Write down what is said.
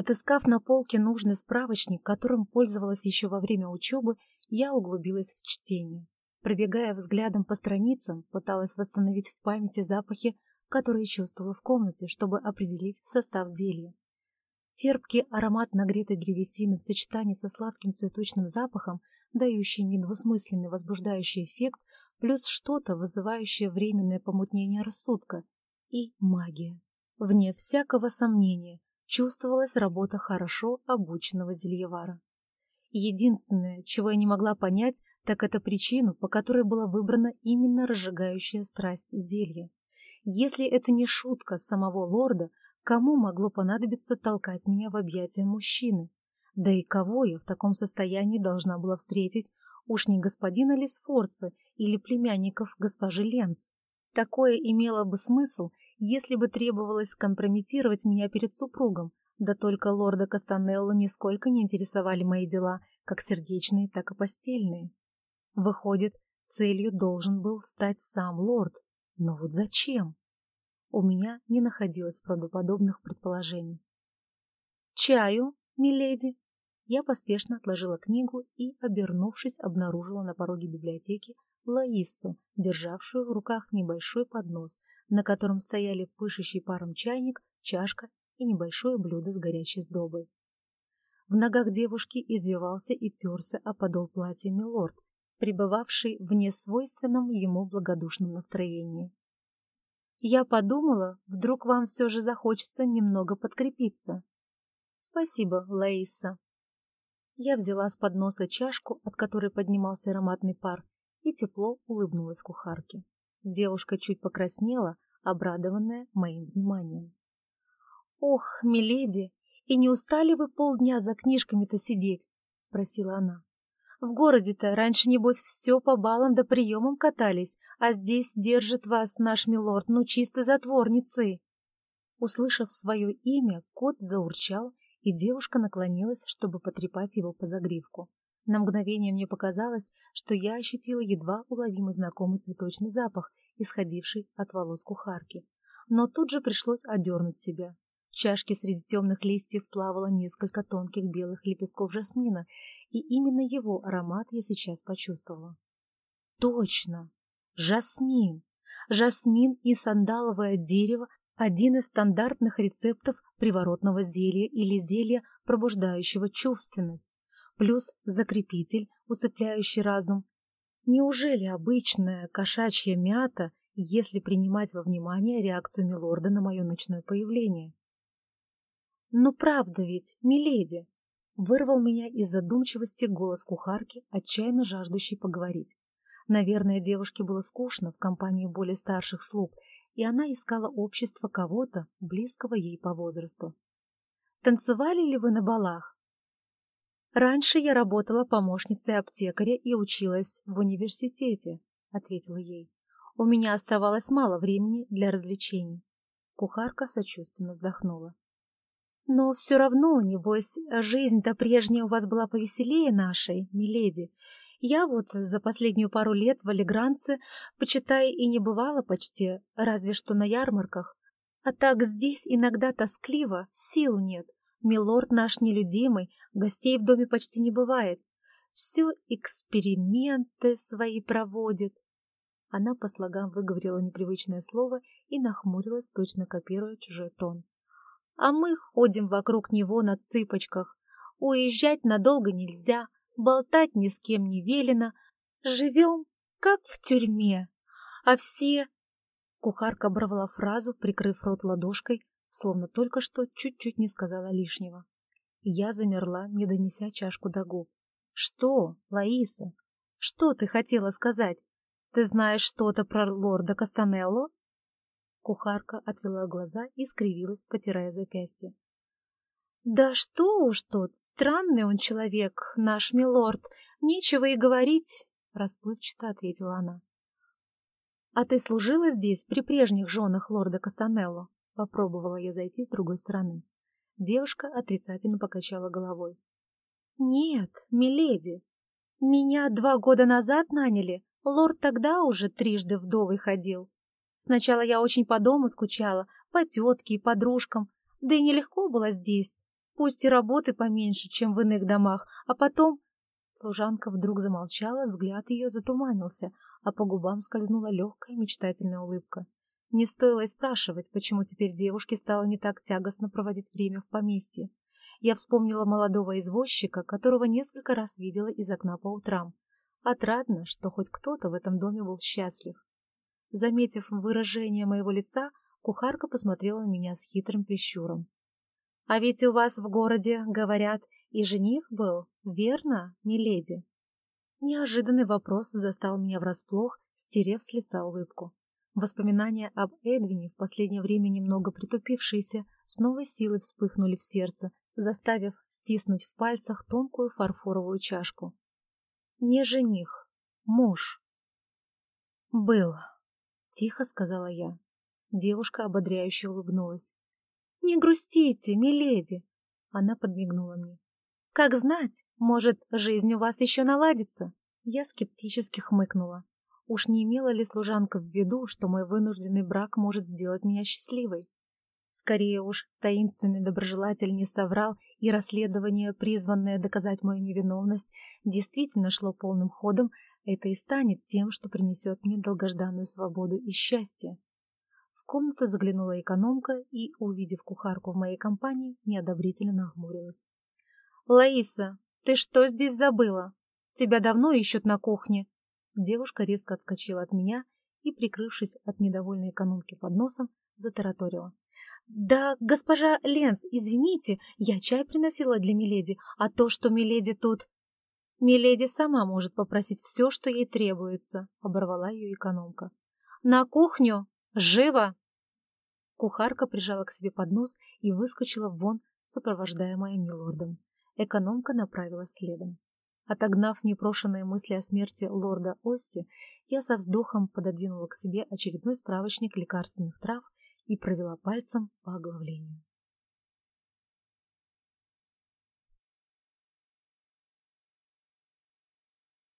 Отыскав на полке нужный справочник, которым пользовалась еще во время учебы, я углубилась в чтение. Пробегая взглядом по страницам, пыталась восстановить в памяти запахи, которые чувствовала в комнате, чтобы определить состав зелья. Терпкий аромат нагретой древесины в сочетании со сладким цветочным запахом, дающий недвусмысленный возбуждающий эффект, плюс что-то, вызывающее временное помутнение рассудка, и магия. Вне всякого сомнения чувствовалась работа хорошо обученного зельевара. Единственное, чего я не могла понять, так это причину, по которой была выбрана именно разжигающая страсть зелья. Если это не шутка самого лорда, Кому могло понадобиться толкать меня в объятия мужчины? Да и кого я в таком состоянии должна была встретить? Уж не господина Лисфорца или племянников госпожи Ленц. Такое имело бы смысл, если бы требовалось компрометировать меня перед супругом, да только лорда Кастанелло нисколько не интересовали мои дела, как сердечные, так и постельные. Выходит, целью должен был стать сам лорд. Но вот зачем? У меня не находилось правдоподобных предположений. «Чаю, миледи!» Я поспешно отложила книгу и, обернувшись, обнаружила на пороге библиотеки Лаиссу, державшую в руках небольшой поднос, на котором стояли пышущий паром чайник, чашка и небольшое блюдо с горячей сдобой. В ногах девушки извивался и терся о подол платья милорд, пребывавший в несвойственном ему благодушном настроении. Я подумала, вдруг вам все же захочется немного подкрепиться. Спасибо, Лаиса. Я взяла с подноса чашку, от которой поднимался ароматный пар, и тепло улыбнулась кухарке. Девушка чуть покраснела, обрадованная моим вниманием. «Ох, миледи, и не устали вы полдня за книжками-то сидеть?» — спросила она. В городе-то раньше, небось, все по балам да приемам катались, а здесь держит вас наш милорд, ну, чисто затворницей. Услышав свое имя, кот заурчал, и девушка наклонилась, чтобы потрепать его по загривку. На мгновение мне показалось, что я ощутила едва уловимый знакомый цветочный запах, исходивший от волос кухарки. Но тут же пришлось одернуть себя. В чашке среди темных листьев плавало несколько тонких белых лепестков жасмина, и именно его аромат я сейчас почувствовала. Точно! Жасмин! Жасмин и сандаловое дерево – один из стандартных рецептов приворотного зелья или зелья, пробуждающего чувственность, плюс закрепитель, усыпляющий разум. Неужели обычная кошачья мята, если принимать во внимание реакцию Милорда на мое ночное появление? «Ну правда ведь, миледи!» Вырвал меня из задумчивости голос кухарки, отчаянно жаждущей поговорить. Наверное, девушке было скучно в компании более старших слуг, и она искала общество кого-то, близкого ей по возрасту. «Танцевали ли вы на балах?» «Раньше я работала помощницей аптекаря и училась в университете», — ответила ей. «У меня оставалось мало времени для развлечений». Кухарка сочувственно вздохнула. Но все равно, небось, жизнь-то прежняя у вас была повеселее нашей, миледи. Я вот за последнюю пару лет в Алигранце, почитай, и не бывала почти, разве что на ярмарках. А так здесь иногда тоскливо, сил нет. Милорд наш нелюдимый, гостей в доме почти не бывает. Все эксперименты свои проводит. Она по слогам выговорила непривычное слово и нахмурилась, точно копируя чужой тон а мы ходим вокруг него на цыпочках. Уезжать надолго нельзя, болтать ни с кем не велено. Живем, как в тюрьме. А все... Кухарка оборвала фразу, прикрыв рот ладошкой, словно только что чуть-чуть не сказала лишнего. Я замерла, не донеся чашку до губ. «Что, Лаиса? Что ты хотела сказать? Ты знаешь что-то про лорда Кастанелло?» Кухарка отвела глаза и скривилась, потирая запястье. «Да что уж тут, странный он человек, наш милорд, нечего и говорить», — расплывчато ответила она. «А ты служила здесь при прежних женах лорда Кастанелло?» Попробовала я зайти с другой стороны. Девушка отрицательно покачала головой. «Нет, миледи, меня два года назад наняли, лорд тогда уже трижды вдовой ходил. Сначала я очень по дому скучала, по тетке и подружкам, да и нелегко было здесь. Пусть и работы поменьше, чем в иных домах, а потом...» Служанка вдруг замолчала, взгляд ее затуманился, а по губам скользнула легкая мечтательная улыбка. Не стоило и спрашивать, почему теперь девушке стало не так тягостно проводить время в поместье. Я вспомнила молодого извозчика, которого несколько раз видела из окна по утрам. Отрадно, что хоть кто-то в этом доме был счастлив. Заметив выражение моего лица, кухарка посмотрела на меня с хитрым прищуром. «А ведь у вас в городе, говорят, и жених был, верно, миледи?» Неожиданный вопрос застал меня врасплох, стерев с лица улыбку. Воспоминания об Эдвине, в последнее время немного притупившиеся, с новой силой вспыхнули в сердце, заставив стиснуть в пальцах тонкую фарфоровую чашку. Не жених, муж. «Был», — тихо сказала я. Девушка ободряюще улыбнулась. «Не грустите, миледи!» Она подмигнула мне. «Как знать, может, жизнь у вас еще наладится?» Я скептически хмыкнула. Уж не имела ли служанка в виду, что мой вынужденный брак может сделать меня счастливой? Скорее уж, таинственный доброжелатель не соврал, и расследование, призванное доказать мою невиновность, действительно шло полным ходом, это и станет тем, что принесет мне долгожданную свободу и счастье. В комнату заглянула экономка и, увидев кухарку в моей компании, неодобрительно нахмурилась. «Лаиса, ты что здесь забыла? Тебя давно ищут на кухне?» Девушка резко отскочила от меня и, прикрывшись от недовольной экономки под носом, затараторила. «Да, госпожа Ленс, извините, я чай приносила для Миледи, а то, что Миледи тут...» «Миледи сама может попросить все, что ей требуется», — оборвала ее экономка. «На кухню! Живо!» Кухарка прижала к себе поднос и выскочила вон, сопровождаемая милордом. Экономка направилась следом. Отогнав непрошенные мысли о смерти лорда Осси, я со вздохом пододвинула к себе очередной справочник лекарственных трав и провела пальцем по оглавлению.